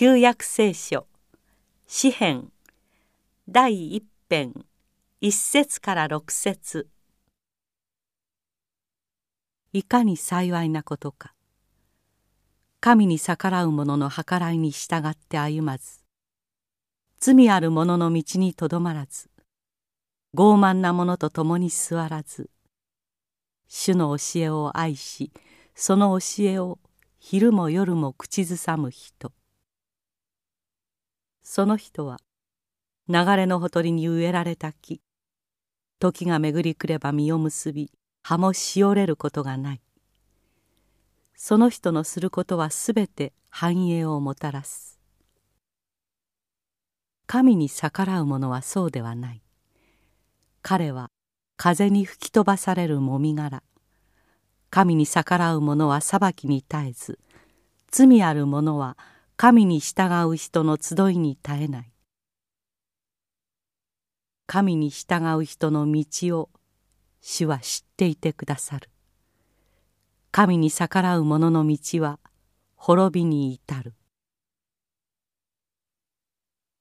旧約聖書詩編第一編一節から六節。いかに幸いなことか。神に逆らう者の計らいに従って歩まず罪ある者の道にとどまらず傲慢な者と共に座らず主の教えを愛しその教えを昼も夜も口ずさむ人。その人は流れのほとりに植えられた木。時が巡りくれば実を結び葉もしおれることがない。その人のすることはすべて繁栄をもたらす。神に逆らう者はそうではない。彼は風に吹き飛ばされるもみ殻。神に逆らう者は裁きに絶えず。罪ある者は神に従う人の集いに絶えない。神に従う人の道を主は知っていてくださる。神に逆らう者の道は滅びに至る。